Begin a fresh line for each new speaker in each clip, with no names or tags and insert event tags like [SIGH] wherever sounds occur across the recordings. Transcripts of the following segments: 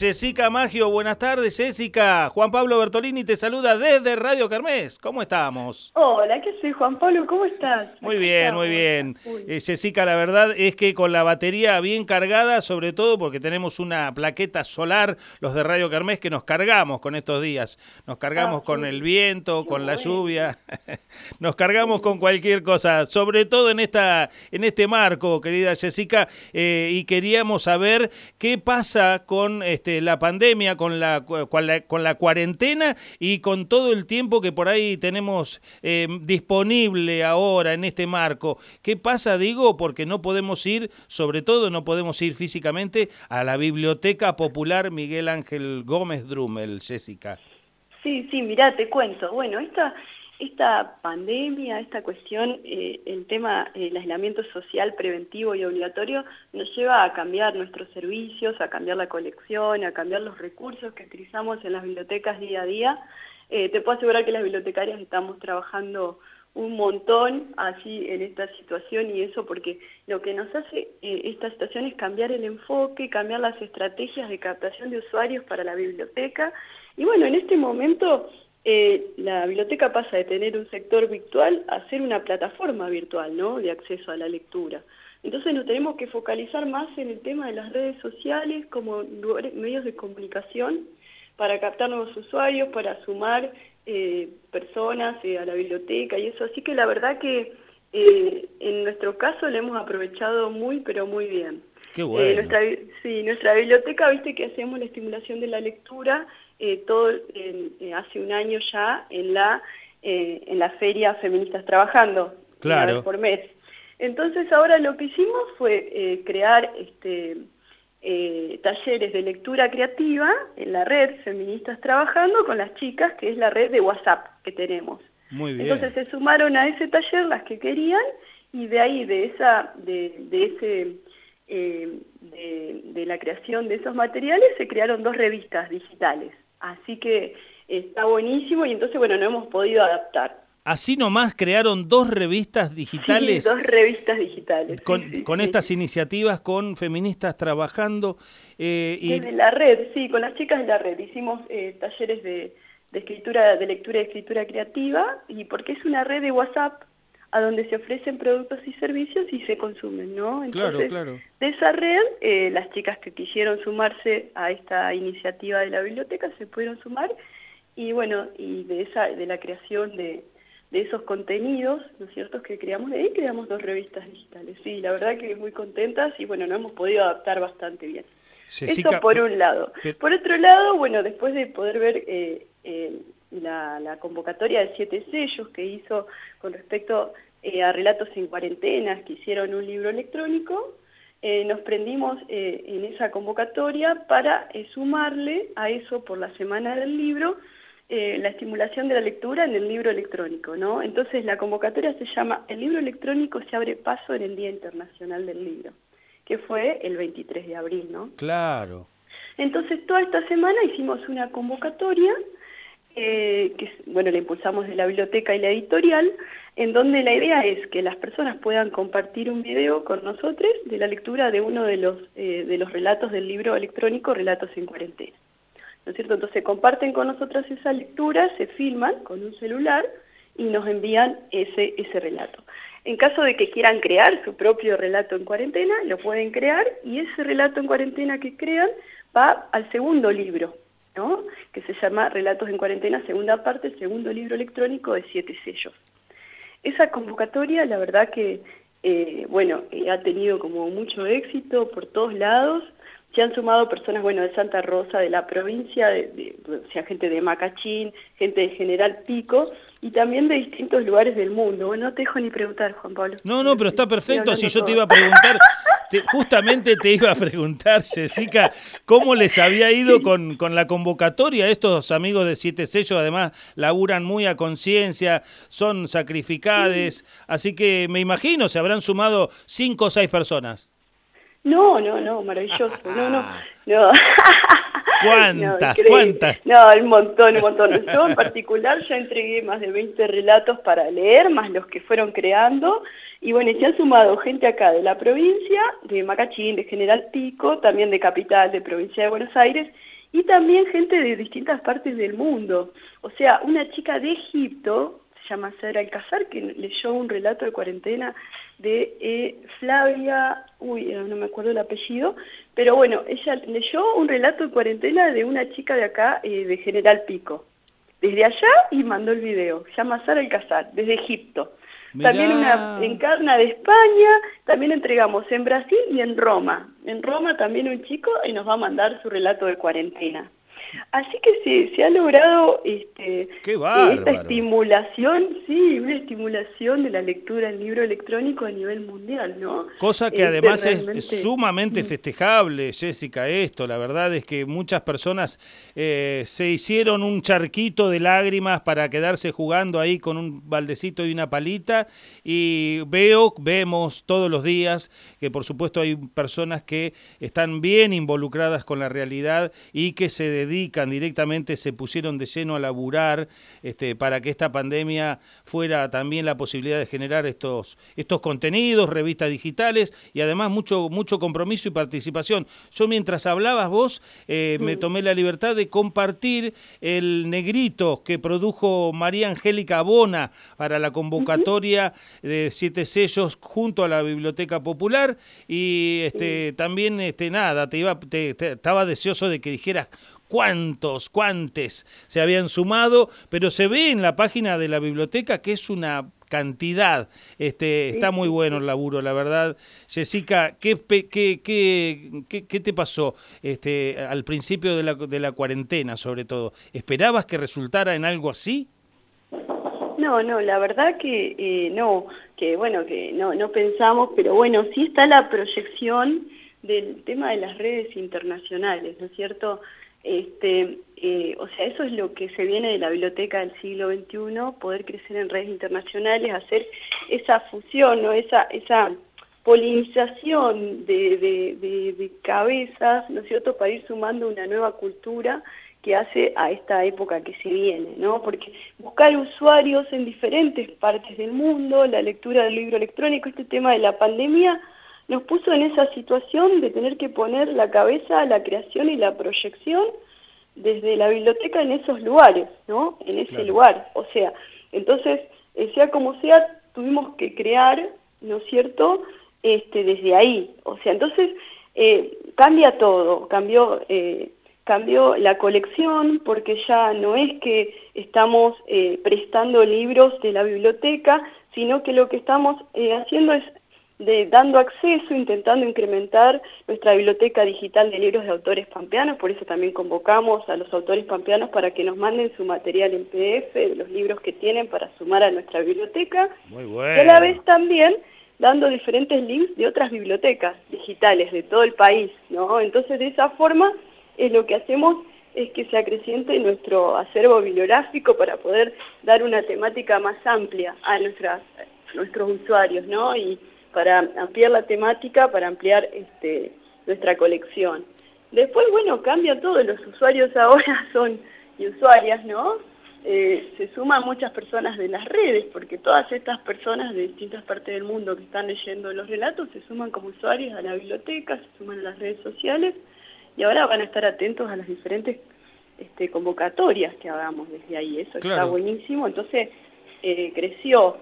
Jessica Maggio, buenas tardes, Jessica. Juan Pablo Bertolini te saluda desde Radio Kermés. ¿Cómo estamos?
Hola, ¿qué soy Juan Pablo? ¿Cómo estás?
Muy bien, muy bien. Eh, Jessica, la verdad es que con la batería bien cargada, sobre todo porque tenemos una plaqueta solar, los de Radio Kermés, que nos cargamos con estos días. Nos cargamos ah, con el viento, con la lluvia, [LAUGHS] nos cargamos con cualquier cosa, sobre todo en, esta, en este marco, querida Jessica, eh, y queríamos saber qué pasa con... Este, la pandemia, con la, con la, cuarentena y con todo el tiempo que por ahí tenemos eh, disponible ahora en este marco. ¿Qué pasa, digo? Porque no podemos ir, sobre todo no podemos ir físicamente a la Biblioteca Popular Miguel Ángel Gómez Drummel, Jessica.
Sí, sí, mirá, te cuento. Bueno, esta esta pandemia, esta cuestión, eh, el tema del aislamiento social preventivo y obligatorio nos lleva a cambiar nuestros servicios, a cambiar la colección, a cambiar los recursos que utilizamos en las bibliotecas día a día. Eh, te puedo asegurar que las bibliotecarias estamos trabajando un montón así en esta situación y eso porque lo que nos hace eh, esta situación es cambiar el enfoque, cambiar las estrategias de captación de usuarios para la biblioteca. Y bueno, en este momento eh, la biblioteca pasa de tener un sector virtual a ser una plataforma virtual ¿no? de acceso a la lectura. Entonces nos tenemos que focalizar más en el tema de las redes sociales como medios de comunicación para captar nuevos usuarios, para sumar eh, personas eh, a la biblioteca y eso. Así que la verdad que en nuestro caso le hemos aprovechado muy, pero muy bien.
Qué bueno.
nuestra, sí, nuestra biblioteca, viste que hacemos la estimulación de la lectura eh, todo eh, hace un año ya en la, eh, en la feria Feministas Trabajando,
claro.
por mes. Entonces ahora lo que hicimos fue crear este, talleres de lectura creativa en la red Feministas Trabajando con las chicas, que es la red de WhatsApp que tenemos.
Muy bien.
Entonces se sumaron a ese taller las que querían y de ahí, de, esa, de, de ese de, de, la creación de esos materiales se crearon dos revistas digitales. Así que está buenísimo y entonces, bueno, no hemos podido adaptar.
Así nomás crearon dos revistas digitales. [LAUGHS]
Sí, dos revistas digitales.
Con, estas iniciativas, con feministas trabajando.
Eh, y... Desde la red, sí, con las chicas de la red. Hicimos eh, talleres de, de, escritura, de lectura y escritura creativa, y porque es una red de WhatsApp a donde se ofrecen productos y servicios y se consumen, ¿no?
Entonces, claro, claro.
De esa red, eh, las chicas que quisieron sumarse a esta iniciativa de la biblioteca se pudieron sumar y bueno, y de esa de la creación de, de esos contenidos, ¿no es cierto?, que creamos de ahí, creamos dos revistas digitales. Sí, la verdad que muy contentas y bueno, nos hemos podido adaptar bastante bien. Eso por un lado. Por otro lado, bueno, después de poder ver eh, la, convocatoria de siete sellos que hizo con respecto eh, a relatos en cuarentenas, que hicieron un libro electrónico, eh, nos prendimos eh, en esa convocatoria para sumarle a eso por la semana del libro la estimulación de la lectura en el libro electrónico, ¿no? Entonces la convocatoria se llama El libro electrónico se abre paso en el Día Internacional del Libro, que fue el 23 de abril, ¿no?
Claro.
Entonces toda esta semana hicimos una convocatoria eh, que bueno, la impulsamos de la biblioteca y la editorial, en donde la idea es que las personas puedan compartir un video con nosotros de la lectura de uno de los, eh, de los relatos del libro electrónico Relatos en Cuarentena. ¿No es cierto? Entonces comparten con nosotros esa lectura, se filman con un celular y nos envían ese, ese relato. En caso de que quieran crear su propio relato en cuarentena, lo pueden crear y ese relato en cuarentena que crean va al segundo libro, que se llama Relatos en Cuarentena, segunda parte, segundo libro electrónico de siete sellos. Esa convocatoria, la verdad que, eh, bueno, eh, ha tenido como mucho éxito por todos lados, se han sumado personas, bueno, de Santa Rosa, de la provincia, de, o sea, gente de Macachín, gente de General Pico, y también de distintos lugares del mundo. Bueno, no te dejo ni preguntar, Juan Pablo.
No, no, pero está perfecto. Si yo te iba a preguntar, justamente te iba a preguntar, Jessica, ¿cómo les había ido con, con la convocatoria? Estos amigos de Siete Sellos, además, laburan muy a conciencia, son sacrificades, así que me imagino se habrán sumado cinco o seis personas.
No, no, no, maravilloso. No, no, [LAUGHS] no. [LAUGHS]
¿Cuántas? ¿Cuántas?
No, un montón, un montón. Yo en particular ya entregué más de 20 relatos para leer, más los que fueron creando. Y bueno, se han sumado gente acá de la provincia, de Macachín, de General Pico, también de Capital, de Provincia de Buenos Aires, y también gente de distintas partes del mundo. O sea, una chica de Egipto, Sara Alcázar, que leyó un relato de cuarentena de eh, Flavia, uy, eh, no me acuerdo el apellido, pero bueno, ella leyó un relato de cuarentena de una chica de acá, eh, de General Pico, desde allá y mandó el video, Sara Alcázar, desde Egipto. También una encarna de España, también entregamos en Brasil y en Roma. En Roma también un chico y nos va a mandar su relato de cuarentena. Así que se, ha logrado este, esta estimulación, sí, una estimulación de la lectura del libro electrónico a nivel mundial, ¿no?
Cosa que este, además es, sumamente festejable, Jessica, esto. La verdad es que muchas personas eh, se hicieron un charquito de lágrimas para quedarse jugando ahí con un baldecito y una palita y veo, vemos todos los días que por supuesto hay personas que están bien involucradas con la realidad y que se dedican directamente, se pusieron de lleno a laburar este, para que esta pandemia fuera también la posibilidad de generar estos, estos contenidos, revistas digitales y además mucho, mucho compromiso y participación. Yo mientras hablabas vos, eh, me tomé la libertad de compartir el negrito que produjo María Angélica Bona para la convocatoria de siete sellos junto a la Biblioteca Popular y este, también este, nada, te iba, te, estaba deseoso de que dijeras cuántos, cuántes se habían sumado, pero se ve en la página de la biblioteca que es una cantidad. Este, está muy bueno el laburo, la verdad. Jessica, ¿qué, qué, qué, qué te pasó este, al principio de la, de la cuarentena, sobre todo? ¿Esperabas que resultara en algo así?
No, no, la verdad que eh, no, que bueno, que no, no pensamos, pero bueno, sí está la proyección del tema de las redes internacionales, ¿no es cierto? Este, eh, o sea, eso es lo que se viene de la biblioteca del siglo XXI, poder crecer en redes internacionales, hacer esa fusión, ¿no? esa, esa polinización de, cabezas, ¿no es cierto?, para ir sumando una nueva cultura que hace a esta época que se viene, ¿no? Porque buscar usuarios en diferentes partes del mundo, la lectura del libro electrónico, este tema de la pandemia, nos puso en esa situación de tener que poner la cabeza a la creación y la proyección desde la biblioteca en esos lugares, ¿no? En ese lugar. O sea, entonces, eh, sea como sea, tuvimos que crear, ¿no es cierto?, este, desde ahí. O sea, entonces eh, cambia todo, cambió, eh, cambió la colección porque ya no es que estamos prestando libros de la biblioteca, sino que lo que estamos haciendo es de dando acceso, intentando incrementar nuestra biblioteca digital de libros de autores pampeanos, por eso también convocamos a los autores pampeanos para que nos manden su material en PDF de los libros que tienen para sumar a nuestra biblioteca.
Muy bueno.
Y a la vez también dando diferentes links de otras bibliotecas digitales de todo el país, ¿no? Entonces de esa forma es lo que hacemos es que se acreciente nuestro acervo bibliográfico para poder dar una temática más amplia a nuestras, nuestros usuarios, ¿no? Y, para ampliar la temática, para ampliar este, nuestra colección. Después, bueno, cambia todo, los usuarios ahora [LAUGHS] son y usuarias, ¿no? Eh, se suman muchas personas de las redes, porque todas estas personas de distintas partes del mundo que están leyendo los relatos se suman como usuarios a la biblioteca, se suman a las redes sociales y ahora van a estar atentos a las diferentes este, convocatorias que hagamos desde ahí. Eso está buenísimo, entonces eh, creció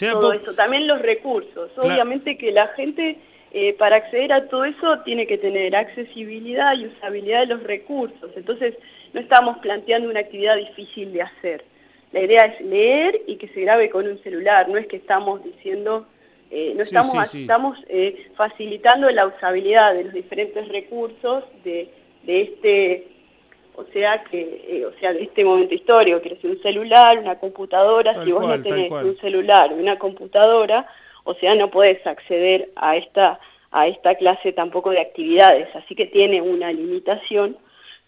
todo eso. También los recursos. Obviamente que la gente eh, para acceder a todo eso tiene que tener accesibilidad y usabilidad de los recursos. Entonces no estamos planteando una actividad difícil de hacer. La idea es leer y que se grabe con un celular, no es que estamos diciendo, eh, no estamos, estamos eh, facilitando la usabilidad de los diferentes recursos de, de este o sea que eh, o sea de este momento histórico que es un celular una computadora si vos no tenés un celular una computadora o sea no podés acceder a esta a esta clase tampoco de actividades. Así que tiene una limitación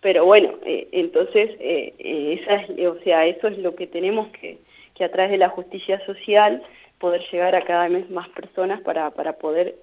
pero bueno eh, entonces eh, esa o sea eso es lo que tenemos que que a través de la justicia social poder llegar a cada vez más personas para para poder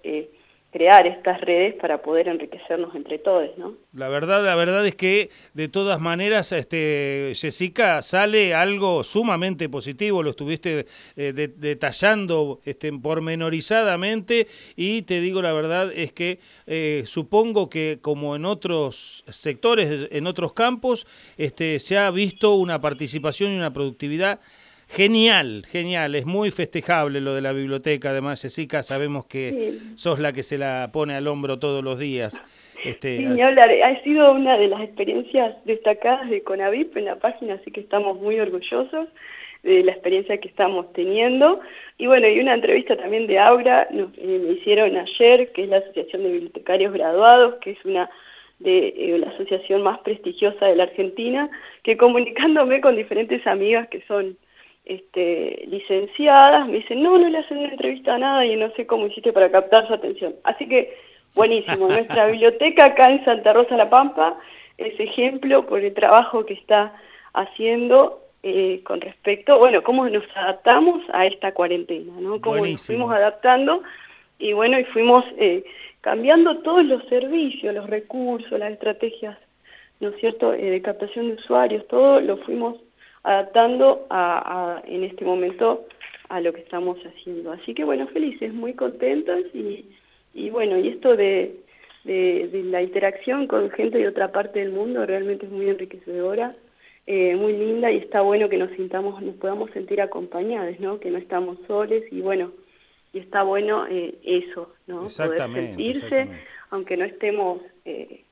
crear estas redes para poder enriquecernos entre todos, ¿no?
La verdad, la verdad es que de todas maneras, este, Jessica, sale algo sumamente positivo, lo estuviste eh, detallando este, pormenorizadamente y te digo la verdad es que eh, supongo que como en otros sectores, en otros campos, este, se ha visto una participación y una productividad Genial, genial, es muy festejable lo de la biblioteca, además Jessica, sabemos que sos la que se la pone al hombro todos los días.
Este, sí, hablar, ha sido una de las experiencias destacadas de Conavip en la página, así que estamos muy orgullosos de la experiencia que estamos teniendo. Y bueno, y una entrevista también de Aura, nos, eh, me hicieron ayer, que es la Asociación de Bibliotecarios Graduados, que es una de eh, la asociación más prestigiosa de la Argentina, que comunicándome con diferentes amigas que son este, licenciadas, me dicen, no, no le hacen una entrevista a nada y no sé cómo hiciste para captar su atención. Así que, buenísimo, [LAUGHS] nuestra biblioteca acá en Santa Rosa La Pampa es ejemplo por el trabajo que está haciendo eh, con respecto, bueno, cómo nos adaptamos a esta cuarentena, ¿no? Cómo nos fuimos adaptando y bueno, y fuimos eh, cambiando todos los servicios, los recursos, las estrategias, ¿no es cierto?, eh, de captación de usuarios, todo lo fuimos adaptando a, en este momento a lo que estamos haciendo. Así que bueno, felices, muy contentos y, y bueno, y esto de, de, la interacción con gente de otra parte del mundo realmente es muy enriquecedora, eh, muy linda y está bueno que nos sintamos, nos podamos sentir acompañados, ¿no? Que no estamos soles y bueno, y está bueno eh, eso, ¿no? Poder sentirse, aunque no estemos eh,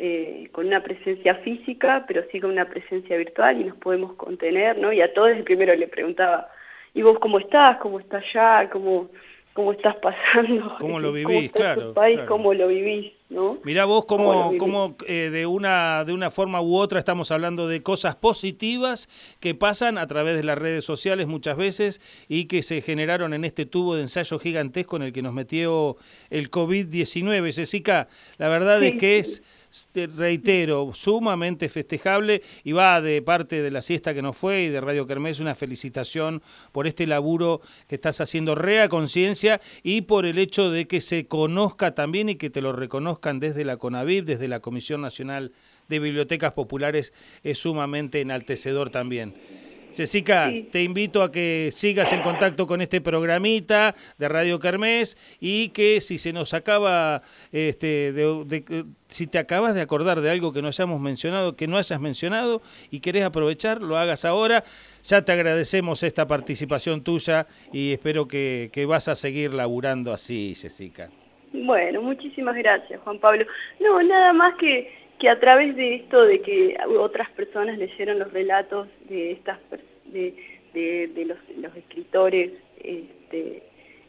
eh, con una presencia física, pero sí con una presencia virtual y nos podemos contener, ¿no? Y a todos el primero le preguntaba, ¿y vos cómo estás? ¿Cómo estás ya? ¿Cómo, cómo estás pasando? [LAUGHS]
¿Cómo lo vivís? claro,
país? ¿Cómo lo vivís? ¿no?
Mirá vos cómo, cómo eh, de, una, de una forma u otra estamos hablando de cosas positivas que pasan a través de las redes sociales muchas veces y que se generaron en este tubo de ensayo gigantesco en el que nos metió el COVID-19. Jessica, la verdad es que es reitero, sumamente festejable y va de parte de la siesta que nos fue y de Radio Kermés una felicitación por este laburo que estás haciendo rea conciencia y por el hecho de que se conozca también y que te lo reconozcan desde la CONAVIP, desde la Comisión Nacional de Bibliotecas Populares, es sumamente enaltecedor también. Jessica, te invito a que sigas en contacto con este programita de Radio Kermés y que si se nos acaba, este, de, si te acabas de acordar de algo que no hayamos mencionado, que no hayas mencionado y querés aprovechar, lo hagas ahora. Ya te agradecemos esta participación tuya y espero que, que vas a seguir laburando así, Jessica.
Bueno, muchísimas gracias, Juan Pablo. No, nada más que que a través de esto de que otras personas leyeron los relatos de estas de, de, los, escritores este,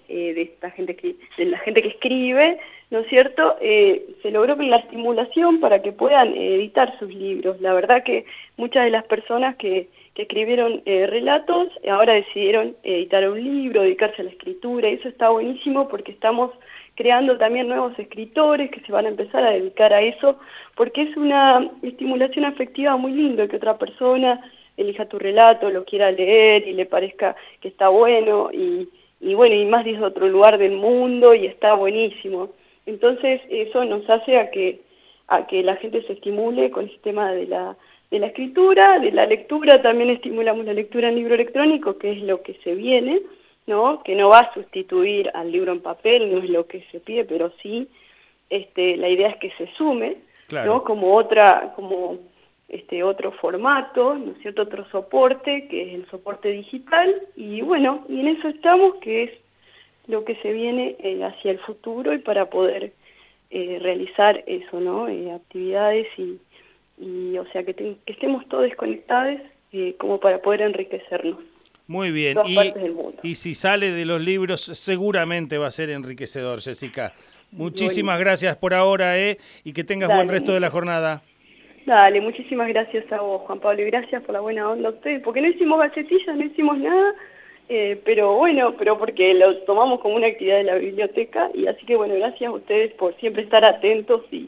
eh, de esta gente que, de la gente que escribe no es cierto eh, se logró la estimulación para que puedan editar sus libros. La verdad que muchas de las personas que, que escribieron eh, relatos ahora decidieron editar un libro dedicarse a la escritura y eso está buenísimo porque estamos creando también nuevos escritores que se van a empezar a dedicar a eso, porque es una estimulación afectiva muy linda que otra persona elija tu relato, lo quiera leer y le parezca que está bueno y, bueno, y más desde otro lugar del mundo y está buenísimo. Entonces eso nos hace a que, a que la gente se estimule con el tema de la, de la escritura, de la lectura, también estimulamos la lectura en libro electrónico, que es lo que se viene, ¿no? que no va a sustituir al libro en papel, no es lo que se pide, pero sí este, la idea es que se sume, ¿no? como otra, como este otro formato, ¿no es cierto? otro soporte, que es el soporte digital, y bueno, y en eso estamos, que es lo que se viene eh, hacia el futuro y para poder eh, realizar eso, ¿no? Eh, actividades y, y, o sea, que, que estemos todos conectados como para poder enriquecernos.
Muy bien. Y, si sale de los libros, seguramente va a ser enriquecedor, Jessica. Muchísimas gracias por ahora, ¿eh? Y que tengas buen resto de la jornada.
Dale, muchísimas gracias a vos, Juan Pablo, y gracias por la buena onda a ustedes, porque no hicimos gacetillas, no hicimos nada, eh, pero bueno, pero porque lo tomamos como una actividad de la biblioteca, y así que bueno, gracias a ustedes por siempre estar atentos y,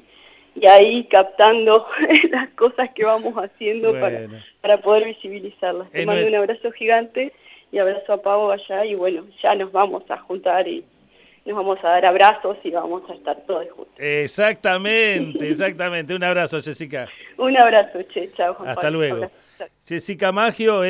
y ahí captando [LAUGHS] las cosas que vamos haciendo para, para poder visibilizarlas. Te mando un abrazo gigante y abrazo a Pavo allá y bueno, ya nos vamos a juntar y, nos vamos a dar abrazos y vamos a estar todos juntos.
Exactamente, [LAUGHS] exactamente. Un abrazo, Jessica.
Un abrazo, che, chao.
Hasta luego. Jessica Maggio.